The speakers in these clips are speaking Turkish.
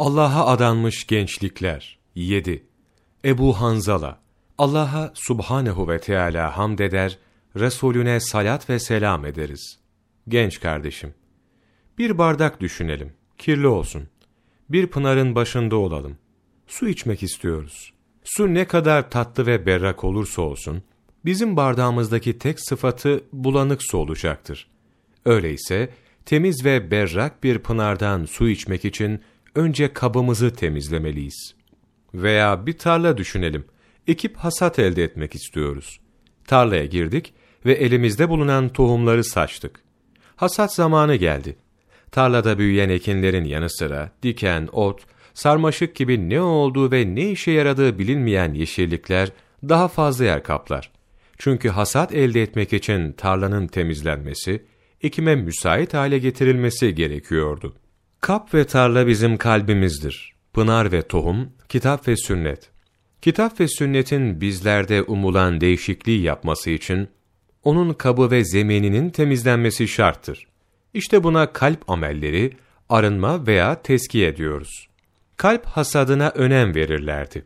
Allah'a adanmış gençlikler 7. Ebu Hanzala Allah'a subhanehu ve Teala hamd eder, Resulüne salat ve selam ederiz. Genç kardeşim, bir bardak düşünelim, kirli olsun. Bir pınarın başında olalım. Su içmek istiyoruz. Su ne kadar tatlı ve berrak olursa olsun, bizim bardağımızdaki tek sıfatı bulanık su olacaktır. Öyleyse, temiz ve berrak bir pınardan su içmek için önce kabımızı temizlemeliyiz. Veya bir tarla düşünelim. Ekip hasat elde etmek istiyoruz. Tarlaya girdik ve elimizde bulunan tohumları saçtık. Hasat zamanı geldi. Tarlada büyüyen ekinlerin yanı sıra diken, ot, sarmaşık gibi ne olduğu ve ne işe yaradığı bilinmeyen yeşillikler daha fazla yer kaplar. Çünkü hasat elde etmek için tarlanın temizlenmesi, ekime müsait hale getirilmesi gerekiyordu. Kap ve tarla bizim kalbimizdir. Pınar ve tohum, kitap ve sünnet. Kitap ve sünnetin bizlerde umulan değişikliği yapması için, onun kabı ve zemininin temizlenmesi şarttır. İşte buna kalp amelleri, arınma veya teskiye diyoruz. Kalp hasadına önem verirlerdi.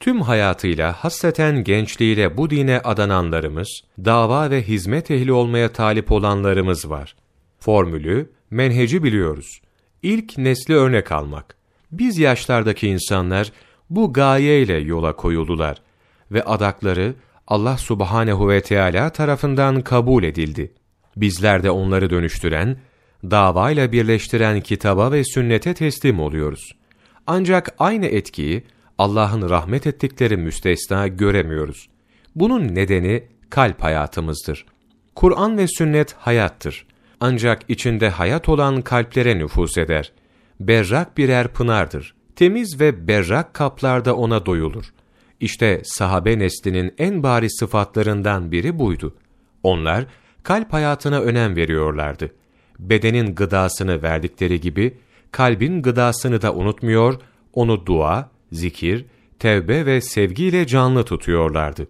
Tüm hayatıyla, hasreten gençliğiyle bu dine adananlarımız, dava ve hizmet ehli olmaya talip olanlarımız var. Formülü, menheci biliyoruz. İlk nesli örnek almak. Biz yaşlardaki insanlar bu gayeyle yola koyuldular ve adakları Allah subhanehu ve Teala tarafından kabul edildi. Bizler de onları dönüştüren, davayla birleştiren kitaba ve sünnete teslim oluyoruz. Ancak aynı etkiyi Allah'ın rahmet ettikleri müstesna göremiyoruz. Bunun nedeni kalp hayatımızdır. Kur'an ve sünnet hayattır. Ancak içinde hayat olan kalplere nüfuz eder. Berrak birer pınardır. Temiz ve berrak kaplarda ona doyulur. İşte sahabe neslinin en bariz sıfatlarından biri buydu. Onlar kalp hayatına önem veriyorlardı. Bedenin gıdasını verdikleri gibi kalbin gıdasını da unutmuyor, onu dua, zikir, tevbe ve sevgiyle canlı tutuyorlardı.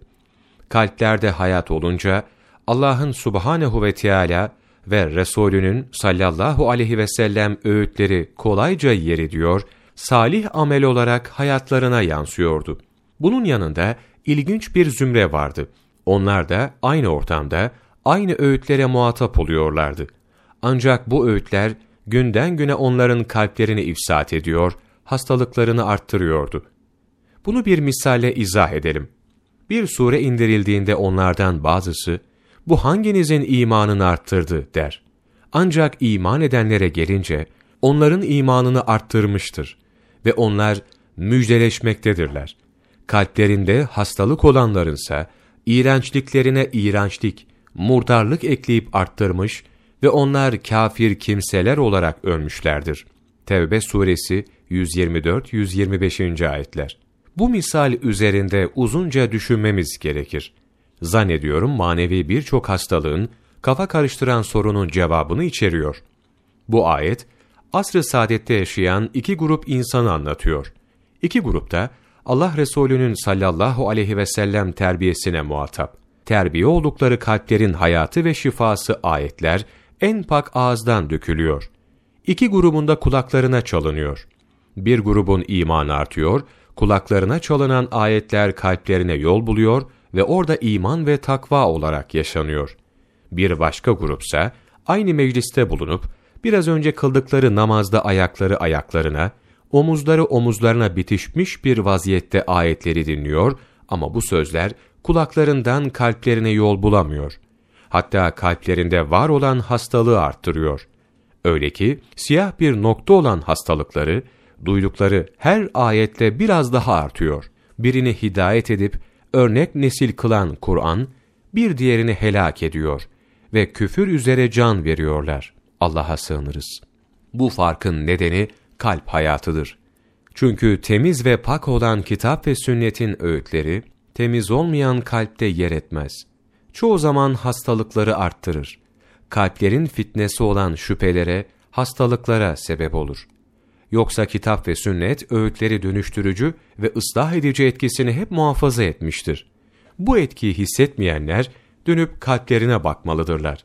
Kalplerde hayat olunca Allah'ın Subhanehu ve Teala ve Resulünün sallallahu aleyhi ve sellem öğütleri kolayca yer ediyor, salih amel olarak hayatlarına yansıyordu. Bunun yanında ilginç bir zümre vardı. Onlar da aynı ortamda, aynı öğütlere muhatap oluyorlardı. Ancak bu öğütler günden güne onların kalplerini ifsat ediyor, hastalıklarını arttırıyordu. Bunu bir misalle izah edelim. Bir sure indirildiğinde onlardan bazısı, bu hanginizin imanını arttırdı der. Ancak iman edenlere gelince, onların imanını arttırmıştır ve onlar müjdeleşmektedirler. Kalplerinde hastalık olanlarınsa, iğrençliklerine iğrençlik, murdarlık ekleyip arttırmış ve onlar kafir kimseler olarak ölmüşlerdir. Tevbe suresi 124-125. ayetler. Bu misal üzerinde uzunca düşünmemiz gerekir. Zannediyorum manevi birçok hastalığın, kafa karıştıran sorunun cevabını içeriyor. Bu ayet, asr-ı saadette yaşayan iki grup insanı anlatıyor. İki grupta Allah Resulü'nün sallallahu aleyhi ve sellem terbiyesine muhatap. Terbiye oldukları kalplerin hayatı ve şifası ayetler en pak ağızdan dökülüyor. İki grubunda kulaklarına çalınıyor. Bir grubun imanı artıyor, kulaklarına çalınan ayetler kalplerine yol buluyor ve orada iman ve takva olarak yaşanıyor. Bir başka grupsa aynı mecliste bulunup biraz önce kıldıkları namazda ayakları ayaklarına, omuzları omuzlarına bitişmiş bir vaziyette ayetleri dinliyor ama bu sözler kulaklarından kalplerine yol bulamıyor. Hatta kalplerinde var olan hastalığı arttırıyor. Öyle ki siyah bir nokta olan hastalıkları, duydukları her ayetle biraz daha artıyor. Birini hidayet edip örnek nesil kılan Kur'an, bir diğerini helak ediyor ve küfür üzere can veriyorlar. Allah'a sığınırız. Bu farkın nedeni kalp hayatıdır. Çünkü temiz ve pak olan kitap ve sünnetin öğütleri, temiz olmayan kalpte yer etmez. Çoğu zaman hastalıkları arttırır. Kalplerin fitnesi olan şüphelere, hastalıklara sebep olur. Yoksa kitap ve sünnet öğütleri dönüştürücü ve ıslah edici etkisini hep muhafaza etmiştir. Bu etkiyi hissetmeyenler dönüp kalplerine bakmalıdırlar.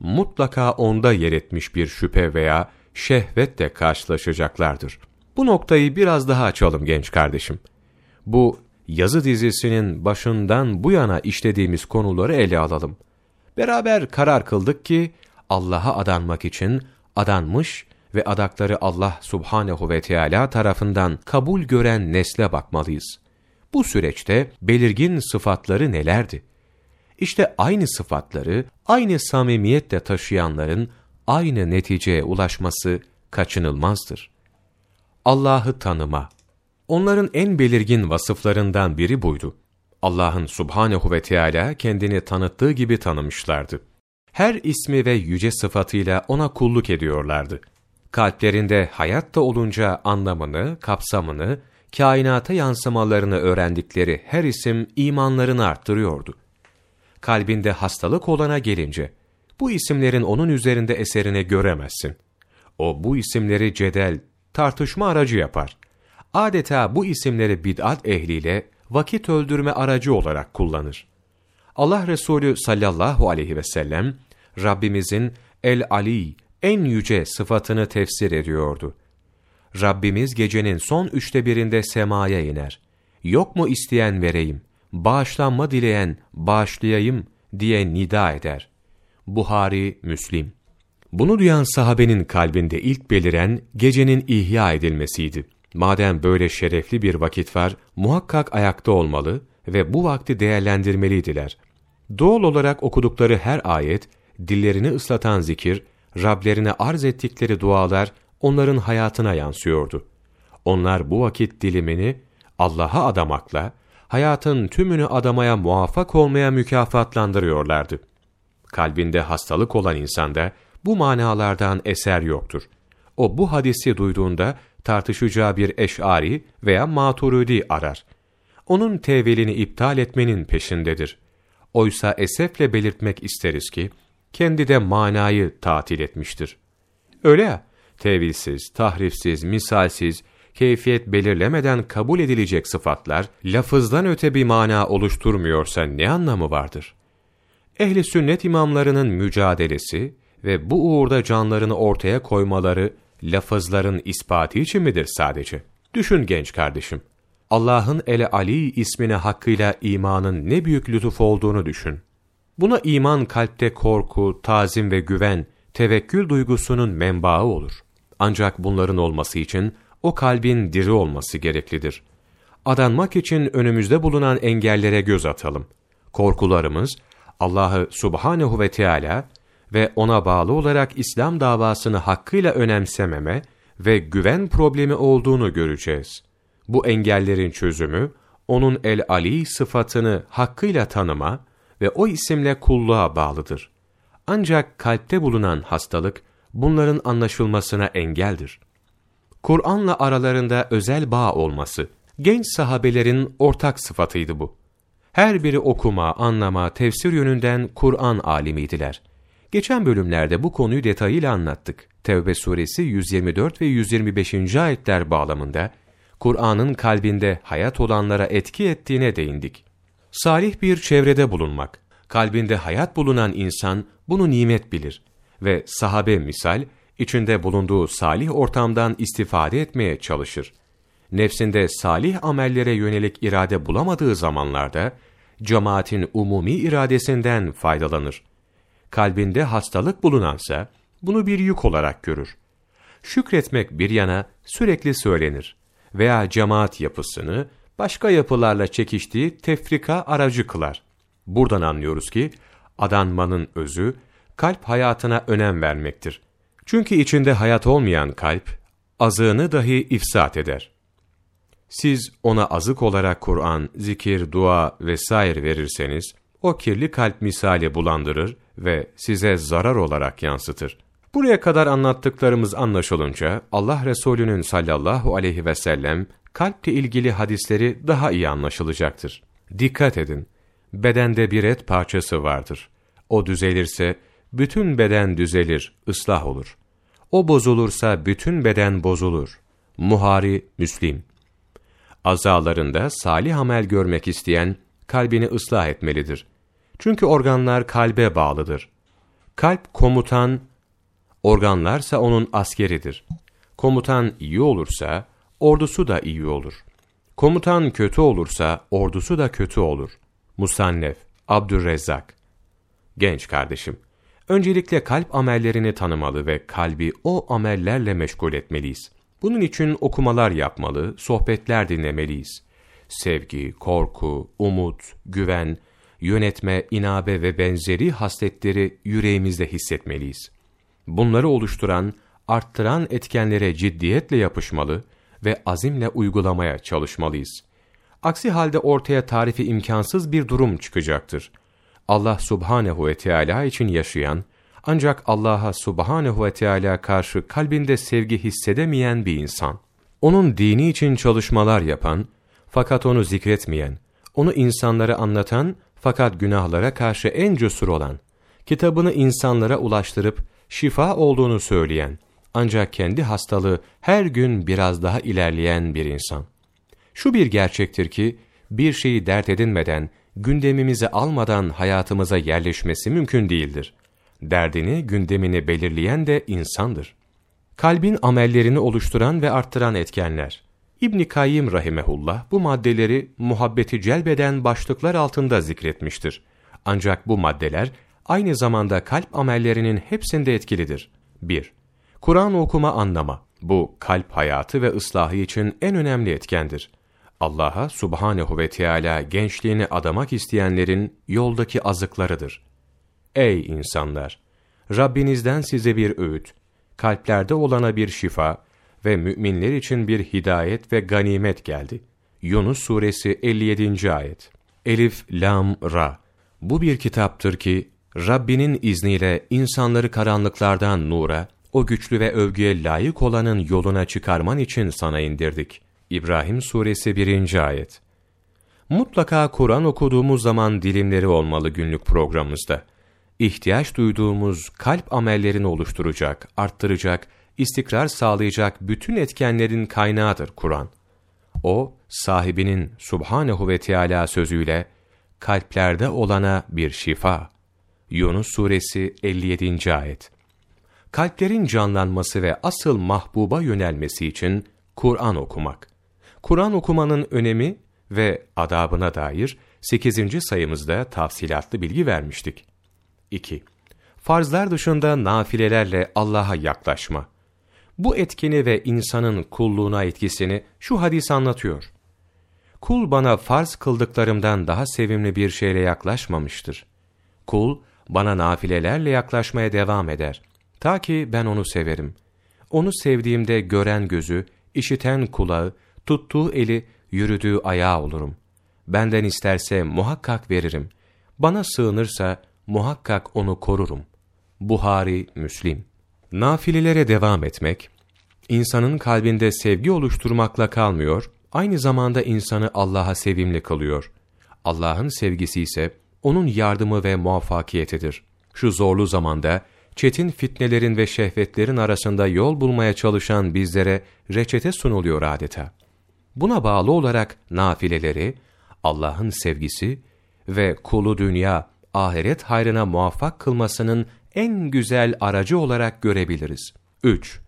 Mutlaka onda yer etmiş bir şüphe veya şehvetle karşılaşacaklardır. Bu noktayı biraz daha açalım genç kardeşim. Bu yazı dizisinin başından bu yana işlediğimiz konuları ele alalım. Beraber karar kıldık ki Allah'a adanmak için adanmış ve adakları Allah subhanehu ve Teala tarafından kabul gören nesle bakmalıyız. Bu süreçte belirgin sıfatları nelerdi? İşte aynı sıfatları, aynı samimiyetle taşıyanların aynı neticeye ulaşması kaçınılmazdır. Allah'ı tanıma. Onların en belirgin vasıflarından biri buydu. Allah'ın subhanehu ve Teala kendini tanıttığı gibi tanımışlardı. Her ismi ve yüce sıfatıyla ona kulluk ediyorlardı. Kalplerinde hayatta olunca anlamını, kapsamını, kainata yansımalarını öğrendikleri her isim imanlarını arttırıyordu. Kalbinde hastalık olana gelince, bu isimlerin onun üzerinde eserini göremezsin. O bu isimleri cedel, tartışma aracı yapar. Adeta bu isimleri bid'at ehliyle vakit öldürme aracı olarak kullanır. Allah Resulü sallallahu aleyhi ve sellem, Rabbimizin El-Ali, en yüce sıfatını tefsir ediyordu. Rabbimiz gecenin son üçte birinde semaya iner. Yok mu isteyen vereyim, bağışlanma dileyen bağışlayayım diye nida eder. Buhari, Müslim. Bunu duyan sahabenin kalbinde ilk beliren gecenin ihya edilmesiydi. Madem böyle şerefli bir vakit var, muhakkak ayakta olmalı ve bu vakti değerlendirmeliydiler. Doğal olarak okudukları her ayet, dillerini ıslatan zikir, Rablerine arz ettikleri dualar onların hayatına yansıyordu. Onlar bu vakit dilimini Allah'a adamakla, hayatın tümünü adamaya muvaffak olmaya mükafatlandırıyorlardı. Kalbinde hastalık olan insanda bu manalardan eser yoktur. O bu hadisi duyduğunda tartışacağı bir eş'ari veya maturidi arar. Onun tevilini iptal etmenin peşindedir. Oysa esefle belirtmek isteriz ki, kendi de manayı tatil etmiştir. Öyle ya, tevilsiz, tahrifsiz, misalsiz, keyfiyet belirlemeden kabul edilecek sıfatlar, lafızdan öte bir mana oluşturmuyorsa ne anlamı vardır? Ehli sünnet imamlarının mücadelesi ve bu uğurda canlarını ortaya koymaları, lafızların ispatı için midir sadece? Düşün genç kardeşim. Allah'ın Ele Ali ismine hakkıyla imanın ne büyük lütuf olduğunu düşün. Buna iman kalpte korku, tazim ve güven, tevekkül duygusunun menbaı olur. Ancak bunların olması için o kalbin diri olması gereklidir. Adanmak için önümüzde bulunan engellere göz atalım. Korkularımız, Allah'ı subhanehu ve Teala ve ona bağlı olarak İslam davasını hakkıyla önemsememe ve güven problemi olduğunu göreceğiz. Bu engellerin çözümü, onun el-Ali sıfatını hakkıyla tanıma ve o isimle kulluğa bağlıdır. Ancak kalpte bulunan hastalık, bunların anlaşılmasına engeldir. Kur'an'la aralarında özel bağ olması, genç sahabelerin ortak sıfatıydı bu. Her biri okuma, anlama, tefsir yönünden Kur'an alimiydiler. Geçen bölümlerde bu konuyu detayıyla anlattık. Tevbe suresi 124 ve 125. ayetler bağlamında, Kur'an'ın kalbinde hayat olanlara etki ettiğine değindik. Salih bir çevrede bulunmak, kalbinde hayat bulunan insan bunu nimet bilir ve sahabe misal, içinde bulunduğu salih ortamdan istifade etmeye çalışır. Nefsinde salih amellere yönelik irade bulamadığı zamanlarda, cemaatin umumi iradesinden faydalanır. Kalbinde hastalık bulunansa, bunu bir yük olarak görür. Şükretmek bir yana sürekli söylenir veya cemaat yapısını başka yapılarla çekiştiği tefrika aracı kılar. Buradan anlıyoruz ki, adanmanın özü, kalp hayatına önem vermektir. Çünkü içinde hayat olmayan kalp, azığını dahi ifsat eder. Siz ona azık olarak Kur'an, zikir, dua vesaire verirseniz, o kirli kalp misali bulandırır ve size zarar olarak yansıtır. Buraya kadar anlattıklarımız anlaşılınca, Allah Resulü'nün sallallahu aleyhi ve sellem, kalple ilgili hadisleri daha iyi anlaşılacaktır. Dikkat edin, bedende bir et parçası vardır. O düzelirse, bütün beden düzelir, ıslah olur. O bozulursa bütün beden bozulur. Muhari Müslim Azalarında salih amel görmek isteyen, kalbini ıslah etmelidir. Çünkü organlar kalbe bağlıdır. Kalp komutan, organlarsa onun askeridir. Komutan iyi olursa, ordusu da iyi olur. Komutan kötü olursa ordusu da kötü olur. Musannef, Abdülrezzak. Genç kardeşim, öncelikle kalp amellerini tanımalı ve kalbi o amellerle meşgul etmeliyiz. Bunun için okumalar yapmalı, sohbetler dinlemeliyiz. Sevgi, korku, umut, güven, yönetme, inabe ve benzeri hasletleri yüreğimizde hissetmeliyiz. Bunları oluşturan, arttıran etkenlere ciddiyetle yapışmalı ve azimle uygulamaya çalışmalıyız. Aksi halde ortaya tarifi imkansız bir durum çıkacaktır. Allah subhanehu ve Teala için yaşayan, ancak Allah'a subhanehu ve Teala karşı kalbinde sevgi hissedemeyen bir insan, onun dini için çalışmalar yapan, fakat onu zikretmeyen, onu insanlara anlatan fakat günahlara karşı en cesur olan, kitabını insanlara ulaştırıp şifa olduğunu söyleyen, ancak kendi hastalığı her gün biraz daha ilerleyen bir insan. Şu bir gerçektir ki, bir şeyi dert edinmeden, gündemimize almadan hayatımıza yerleşmesi mümkün değildir. Derdini, gündemini belirleyen de insandır. Kalbin amellerini oluşturan ve arttıran etkenler. İbn Kayyim rahimehullah bu maddeleri muhabbeti celbeden başlıklar altında zikretmiştir. Ancak bu maddeler aynı zamanda kalp amellerinin hepsinde etkilidir. 1. Kur'an okuma anlama. Bu kalp hayatı ve ıslahı için en önemli etkendir. Allah'a subhanehu ve Teala gençliğini adamak isteyenlerin yoldaki azıklarıdır. Ey insanlar! Rabbinizden size bir öğüt, kalplerde olana bir şifa ve müminler için bir hidayet ve ganimet geldi. Yunus suresi 57. ayet. Elif, Lam, Ra. Bu bir kitaptır ki, Rabbinin izniyle insanları karanlıklardan nura, o güçlü ve övgüye layık olanın yoluna çıkarman için sana indirdik. İbrahim suresi 1. ayet. Mutlaka Kur'an okuduğumuz zaman dilimleri olmalı günlük programımızda. İhtiyaç duyduğumuz kalp amellerini oluşturacak, arttıracak, istikrar sağlayacak bütün etkenlerin kaynağıdır Kur'an. O, sahibinin Subhanehu ve Teala sözüyle, kalplerde olana bir şifa. Yunus suresi 57. ayet. Kalplerin canlanması ve asıl mahbuba yönelmesi için Kur'an okumak. Kur'an okumanın önemi ve adabına dair 8. sayımızda tafsilatlı bilgi vermiştik. 2. Farzlar dışında nafilelerle Allah'a yaklaşma. Bu etkeni ve insanın kulluğuna etkisini şu hadis anlatıyor. Kul bana farz kıldıklarımdan daha sevimli bir şeyle yaklaşmamıştır. Kul, bana nafilelerle yaklaşmaya devam eder. Ta ki ben onu severim. Onu sevdiğimde gören gözü, işiten kulağı, tuttuğu eli, yürüdüğü ayağı olurum. Benden isterse muhakkak veririm. Bana sığınırsa muhakkak onu korurum. Buhari, Müslim. Nafilelere devam etmek, insanın kalbinde sevgi oluşturmakla kalmıyor, aynı zamanda insanı Allah'a sevimli kılıyor. Allah'ın sevgisi ise onun yardımı ve muvaffakiyetidir. Şu zorlu zamanda çetin fitnelerin ve şehvetlerin arasında yol bulmaya çalışan bizlere reçete sunuluyor adeta. Buna bağlı olarak nafileleri, Allah'ın sevgisi ve kulu dünya, ahiret hayrına muvaffak kılmasının en güzel aracı olarak görebiliriz. 3.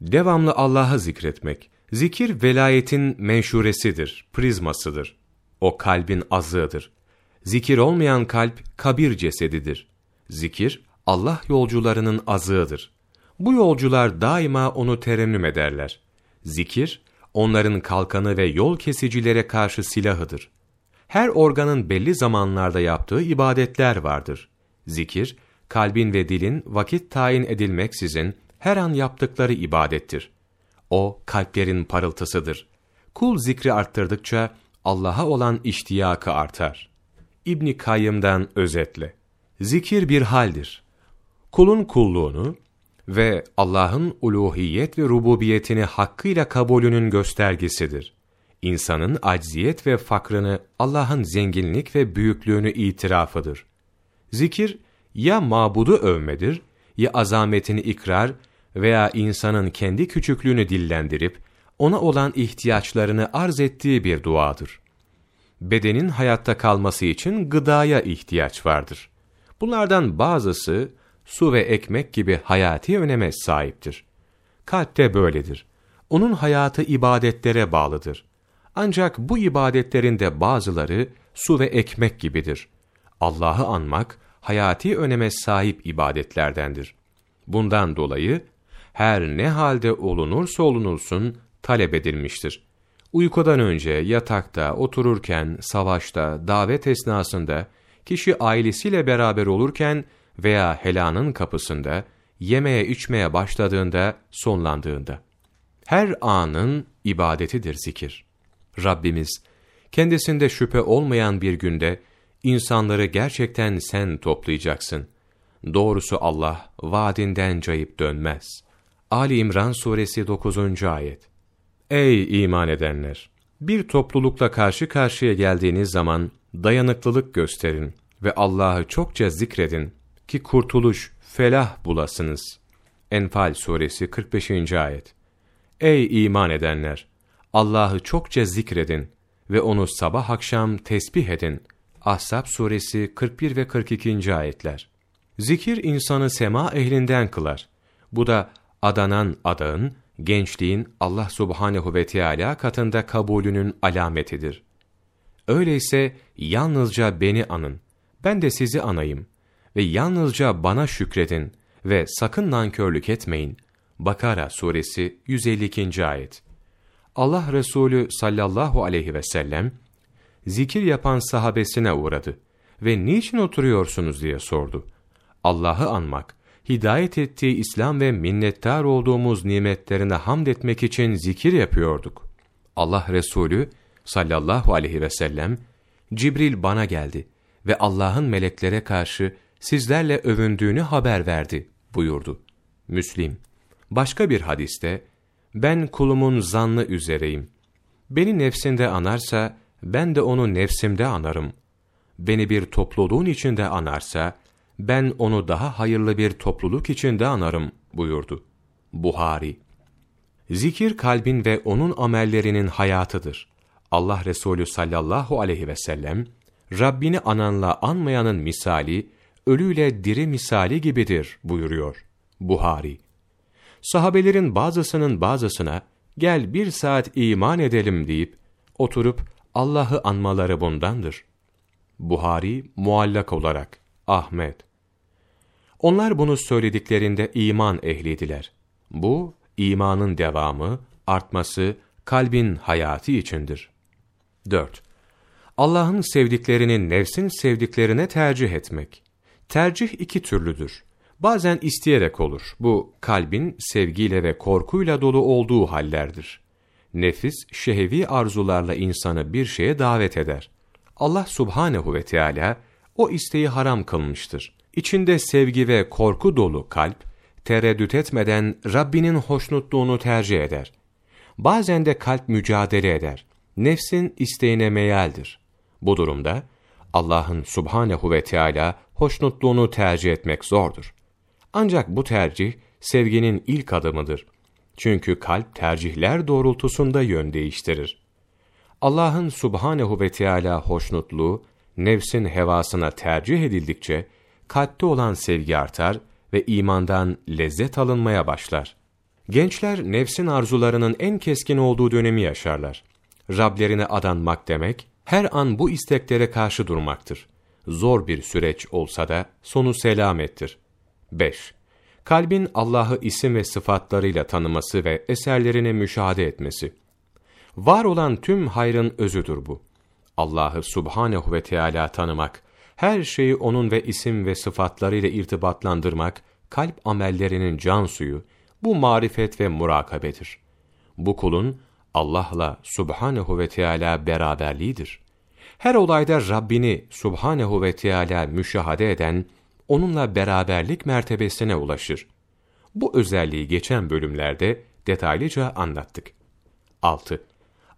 Devamlı Allah'ı zikretmek. Zikir velayetin menşuresidir, prizmasıdır. O kalbin azığıdır. Zikir olmayan kalp kabir cesedidir. Zikir Allah yolcularının azığıdır. Bu yolcular daima onu terennüm ederler. Zikir onların kalkanı ve yol kesicilere karşı silahıdır. Her organın belli zamanlarda yaptığı ibadetler vardır. Zikir kalbin ve dilin vakit tayin edilmeksizin her an yaptıkları ibadettir. O kalplerin parıltısıdır. Kul zikri arttırdıkça Allah'a olan iştiyakı artar. İbni Kayyım'dan özetle. Zikir bir haldir. Kulun kulluğunu ve Allah'ın uluhiyet ve rububiyetini hakkıyla kabulünün göstergesidir. İnsanın acziyet ve fakrını Allah'ın zenginlik ve büyüklüğünü itirafıdır. Zikir, ya mabudu övmedir, ya azametini ikrar veya insanın kendi küçüklüğünü dillendirip, ona olan ihtiyaçlarını arz ettiği bir duadır. Bedenin hayatta kalması için gıdaya ihtiyaç vardır. Bunlardan bazısı, su ve ekmek gibi hayati öneme sahiptir. Kalp de böyledir. Onun hayatı ibadetlere bağlıdır. Ancak bu ibadetlerin de bazıları su ve ekmek gibidir. Allah'ı anmak, hayati öneme sahip ibadetlerdendir. Bundan dolayı, her ne halde olunursa olunulsun talep edilmiştir. Uykudan önce, yatakta, otururken, savaşta, davet esnasında, kişi ailesiyle beraber olurken veya helanın kapısında, yemeye içmeye başladığında, sonlandığında. Her anın ibadetidir zikir. Rabbimiz, kendisinde şüphe olmayan bir günde, insanları gerçekten sen toplayacaksın. Doğrusu Allah, vaadinden cayıp dönmez. Ali İmran Suresi 9. Ayet Ey iman edenler! Bir toplulukla karşı karşıya geldiğiniz zaman, dayanıklılık gösterin ve Allah'ı çokça zikredin ki kurtuluş, felah bulasınız. Enfal Suresi 45. Ayet Ey iman edenler! Allah'ı çokça zikredin ve onu sabah akşam tesbih edin. Ahzab suresi 41 ve 42. ayetler. Zikir insanı sema ehlinden kılar. Bu da adanan adağın, gençliğin Allah subhanehu ve Teala katında kabulünün alametidir. Öyleyse yalnızca beni anın, ben de sizi anayım ve yalnızca bana şükredin ve sakın nankörlük etmeyin. Bakara suresi 152. ayet. Allah Resulü sallallahu aleyhi ve sellem, zikir yapan sahabesine uğradı ve niçin oturuyorsunuz diye sordu. Allah'ı anmak, hidayet ettiği İslam ve minnettar olduğumuz nimetlerine hamd etmek için zikir yapıyorduk. Allah Resulü sallallahu aleyhi ve sellem, Cibril bana geldi ve Allah'ın meleklere karşı sizlerle övündüğünü haber verdi buyurdu. Müslim. Başka bir hadiste, ben kulumun zannı üzereyim. Beni nefsinde anarsa, ben de onu nefsimde anarım. Beni bir topluluğun içinde anarsa, ben onu daha hayırlı bir topluluk içinde anarım buyurdu. Buhari Zikir kalbin ve onun amellerinin hayatıdır. Allah Resulü sallallahu aleyhi ve sellem, Rabbini ananla anmayanın misali, ölüyle diri misali gibidir buyuruyor. Buhari sahabelerin bazısının bazısına gel bir saat iman edelim deyip oturup Allah'ı anmaları bundandır. Buhari muallak olarak Ahmet Onlar bunu söylediklerinde iman ehliydiler. Bu imanın devamı, artması, kalbin hayatı içindir. 4. Allah'ın sevdiklerini nefsin sevdiklerine tercih etmek. Tercih iki türlüdür. Bazen isteyerek olur. Bu kalbin sevgiyle ve korkuyla dolu olduğu hallerdir. Nefis şehevi arzularla insanı bir şeye davet eder. Allah subhanehu ve Teala o isteği haram kılmıştır. İçinde sevgi ve korku dolu kalp, tereddüt etmeden Rabbinin hoşnutluğunu tercih eder. Bazen de kalp mücadele eder. Nefsin isteğine meyaldir. Bu durumda Allah'ın subhanehu ve Teala hoşnutluğunu tercih etmek zordur. Ancak bu tercih sevginin ilk adımıdır. Çünkü kalp tercihler doğrultusunda yön değiştirir. Allah'ın subhanehu ve Teala hoşnutluğu, nefsin hevasına tercih edildikçe, kalpte olan sevgi artar ve imandan lezzet alınmaya başlar. Gençler nefsin arzularının en keskin olduğu dönemi yaşarlar. Rablerine adanmak demek, her an bu isteklere karşı durmaktır. Zor bir süreç olsa da sonu selamettir. 5. Kalbin Allah'ı isim ve sıfatlarıyla tanıması ve eserlerini müşahede etmesi. Var olan tüm hayrın özüdür bu. Allah'ı subhanehu ve Teala tanımak, her şeyi onun ve isim ve sıfatlarıyla irtibatlandırmak, kalp amellerinin can suyu, bu marifet ve murakabedir. Bu kulun Allah'la subhanehu ve Teala beraberliğidir. Her olayda Rabbini subhanehu ve Teala müşahede eden, onunla beraberlik mertebesine ulaşır. Bu özelliği geçen bölümlerde detaylıca anlattık. 6.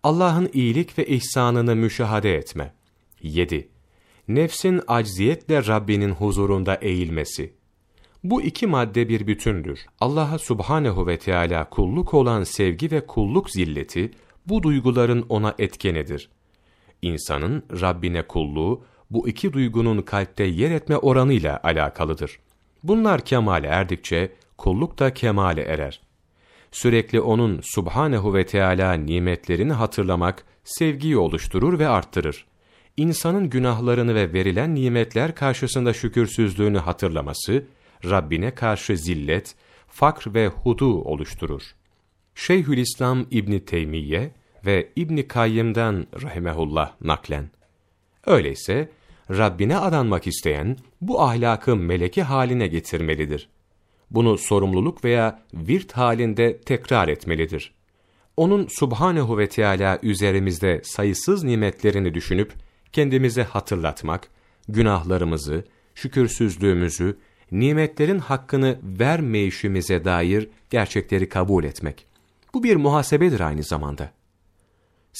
Allah'ın iyilik ve ihsanını müşahede etme. 7. Nefsin acziyetle Rabbinin huzurunda eğilmesi. Bu iki madde bir bütündür. Allah'a subhanehu ve Teala kulluk olan sevgi ve kulluk zilleti, bu duyguların ona etkenidir. İnsanın Rabbine kulluğu, bu iki duygunun kalpte yer etme oranıyla alakalıdır. Bunlar kemale erdikçe kulluk da kemale erer. Sürekli onun subhanehu ve Teala nimetlerini hatırlamak, sevgiyi oluşturur ve arttırır. İnsanın günahlarını ve verilen nimetler karşısında şükürsüzlüğünü hatırlaması, Rabbine karşı zillet, fakr ve hudu oluşturur. Şeyhülislam İbni Teymiye ve İbni Kayyım'dan rahimehullah naklen. Öyleyse, Rabbine adanmak isteyen, bu ahlakı meleki haline getirmelidir. Bunu sorumluluk veya virt halinde tekrar etmelidir. Onun subhanehu ve Teala üzerimizde sayısız nimetlerini düşünüp, kendimize hatırlatmak, günahlarımızı, şükürsüzlüğümüzü, nimetlerin hakkını vermeyişimize dair gerçekleri kabul etmek. Bu bir muhasebedir aynı zamanda.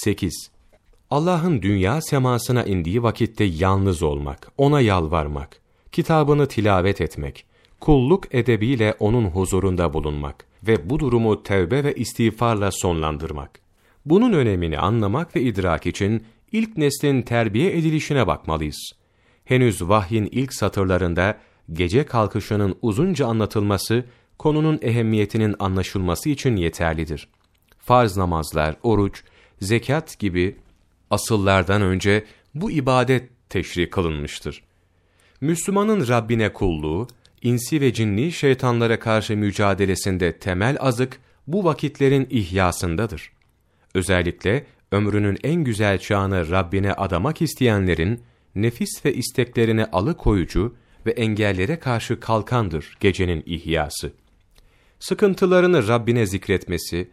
8. Allah'ın dünya semasına indiği vakitte yalnız olmak, ona yalvarmak, kitabını tilavet etmek, kulluk edebiyle onun huzurunda bulunmak ve bu durumu tevbe ve istiğfarla sonlandırmak. Bunun önemini anlamak ve idrak için ilk neslin terbiye edilişine bakmalıyız. Henüz vahyin ilk satırlarında gece kalkışının uzunca anlatılması, konunun ehemmiyetinin anlaşılması için yeterlidir. Farz namazlar, oruç, zekat gibi asıllardan önce bu ibadet teşri kılınmıştır. Müslümanın Rabbine kulluğu, insi ve cinni şeytanlara karşı mücadelesinde temel azık bu vakitlerin ihyasındadır. Özellikle ömrünün en güzel çağını Rabbine adamak isteyenlerin nefis ve isteklerini alıkoyucu ve engellere karşı kalkandır gecenin ihyası. Sıkıntılarını Rabbine zikretmesi,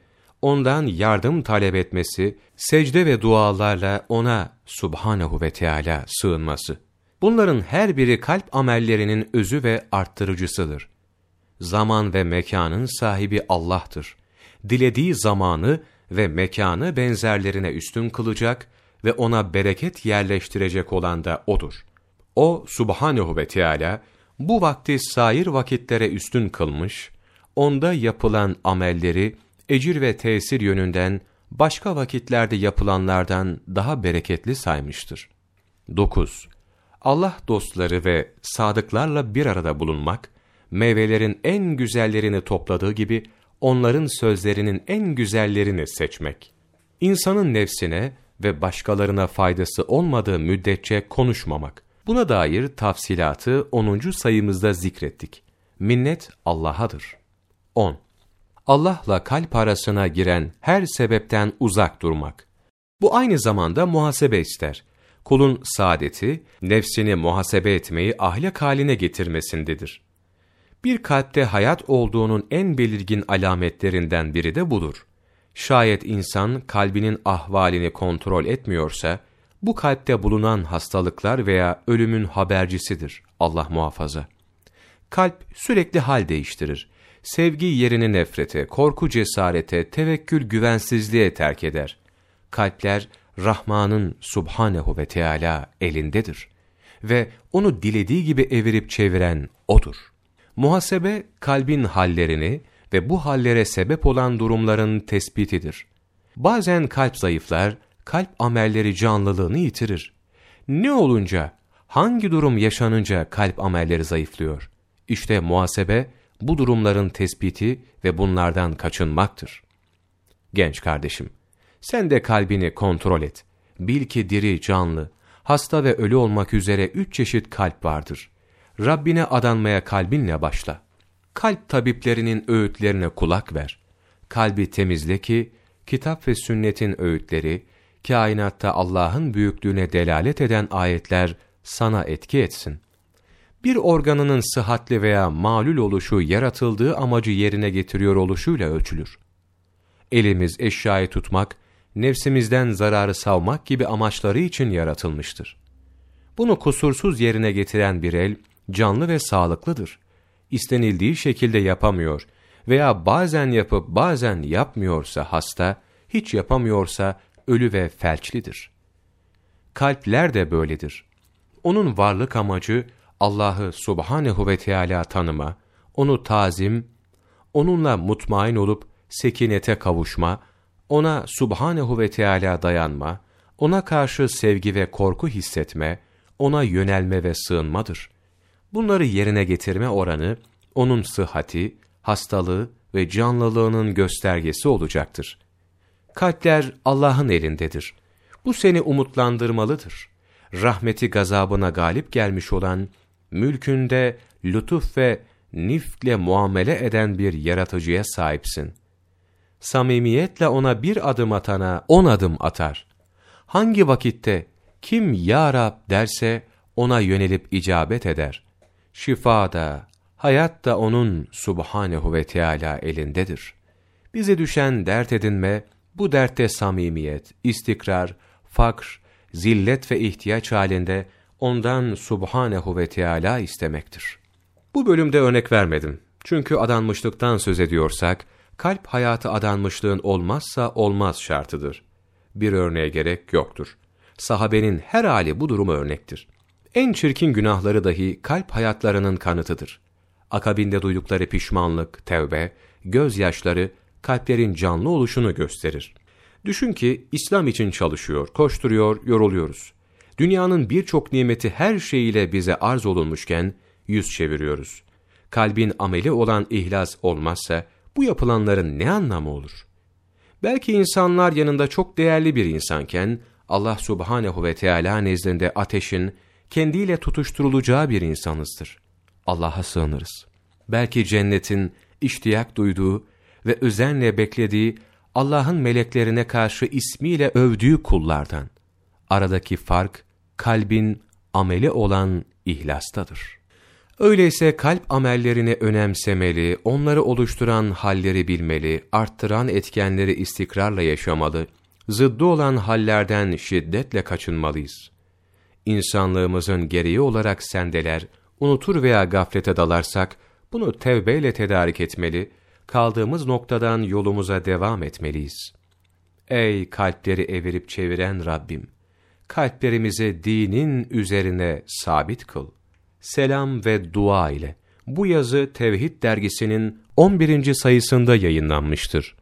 ondan yardım talep etmesi, secde ve dualarla ona subhanehu ve Teala sığınması. Bunların her biri kalp amellerinin özü ve arttırıcısıdır. Zaman ve mekanın sahibi Allah'tır. Dilediği zamanı ve mekanı benzerlerine üstün kılacak ve ona bereket yerleştirecek olan da O'dur. O, Subhanehu ve Teala, bu vakti sair vakitlere üstün kılmış, onda yapılan amelleri, ecir ve tesir yönünden başka vakitlerde yapılanlardan daha bereketli saymıştır. 9. Allah dostları ve sadıklarla bir arada bulunmak, meyvelerin en güzellerini topladığı gibi, onların sözlerinin en güzellerini seçmek. İnsanın nefsine ve başkalarına faydası olmadığı müddetçe konuşmamak. Buna dair tafsilatı 10. sayımızda zikrettik. Minnet Allah'adır. 10. Allah'la kalp arasına giren her sebepten uzak durmak. Bu aynı zamanda muhasebe ister. Kulun saadeti, nefsini muhasebe etmeyi ahlak haline getirmesindedir. Bir kalpte hayat olduğunun en belirgin alametlerinden biri de budur. Şayet insan kalbinin ahvalini kontrol etmiyorsa, bu kalpte bulunan hastalıklar veya ölümün habercisidir. Allah muhafaza. Kalp sürekli hal değiştirir. Sevgi yerini nefrete, korku cesarete, tevekkül güvensizliğe terk eder. Kalpler, Rahman'ın Subhanehu ve Teala elindedir. Ve onu dilediği gibi evirip çeviren O'dur. Muhasebe, kalbin hallerini ve bu hallere sebep olan durumların tespitidir. Bazen kalp zayıflar, kalp amelleri canlılığını yitirir. Ne olunca, hangi durum yaşanınca kalp amelleri zayıflıyor? İşte muhasebe, bu durumların tespiti ve bunlardan kaçınmaktır. Genç kardeşim, sen de kalbini kontrol et. Bil ki diri, canlı, hasta ve ölü olmak üzere üç çeşit kalp vardır. Rabbine adanmaya kalbinle başla. Kalp tabiplerinin öğütlerine kulak ver. Kalbi temizle ki, kitap ve sünnetin öğütleri, kainatta Allah'ın büyüklüğüne delalet eden ayetler sana etki etsin. Bir organının sıhhatli veya malul oluşu yaratıldığı amacı yerine getiriyor oluşuyla ölçülür. Elimiz eşyayı tutmak, nefsimizden zararı savmak gibi amaçları için yaratılmıştır. Bunu kusursuz yerine getiren bir el, canlı ve sağlıklıdır. İstenildiği şekilde yapamıyor veya bazen yapıp bazen yapmıyorsa hasta, hiç yapamıyorsa ölü ve felçlidir. Kalpler de böyledir. Onun varlık amacı Allah'ı subhanehu ve Teala tanıma, onu tazim, onunla mutmain olup sekinete kavuşma, ona subhanehu ve Teala dayanma, ona karşı sevgi ve korku hissetme, ona yönelme ve sığınmadır. Bunları yerine getirme oranı, onun sıhhati, hastalığı ve canlılığının göstergesi olacaktır. Kalpler Allah'ın elindedir. Bu seni umutlandırmalıdır. Rahmeti gazabına galip gelmiş olan, mülkünde lütuf ve nifle muamele eden bir yaratıcıya sahipsin. Samimiyetle ona bir adım atana on adım atar. Hangi vakitte kim Ya Rab derse ona yönelip icabet eder. Şifa da, hayat da onun subhanehu ve Teala elindedir. Bize düşen dert edinme, bu dertte samimiyet, istikrar, fakr, zillet ve ihtiyaç halinde ondan subhanehu ve Teala istemektir. Bu bölümde örnek vermedim. Çünkü adanmışlıktan söz ediyorsak, kalp hayatı adanmışlığın olmazsa olmaz şartıdır. Bir örneğe gerek yoktur. Sahabenin her hali bu durum örnektir. En çirkin günahları dahi kalp hayatlarının kanıtıdır. Akabinde duydukları pişmanlık, tevbe, gözyaşları kalplerin canlı oluşunu gösterir. Düşün ki İslam için çalışıyor, koşturuyor, yoruluyoruz. Dünyanın birçok nimeti her şeyiyle bize arz olunmuşken yüz çeviriyoruz. Kalbin ameli olan ihlas olmazsa bu yapılanların ne anlamı olur? Belki insanlar yanında çok değerli bir insanken Allah subhanehu ve Teala nezdinde ateşin kendiyle tutuşturulacağı bir insanızdır. Allah'a sığınırız. Belki cennetin iştiyak duyduğu ve özenle beklediği Allah'ın meleklerine karşı ismiyle övdüğü kullardan. Aradaki fark kalbin ameli olan ihlastadır. Öyleyse kalp amellerini önemsemeli, onları oluşturan halleri bilmeli, arttıran etkenleri istikrarla yaşamalı, zıddı olan hallerden şiddetle kaçınmalıyız. İnsanlığımızın gereği olarak sendeler, unutur veya gaflete dalarsak, bunu tevbeyle tedarik etmeli, kaldığımız noktadan yolumuza devam etmeliyiz. Ey kalpleri evirip çeviren Rabbim! Kalplerimizi dinin üzerine sabit kıl. Selam ve dua ile. Bu yazı Tevhid dergisinin 11. sayısında yayınlanmıştır.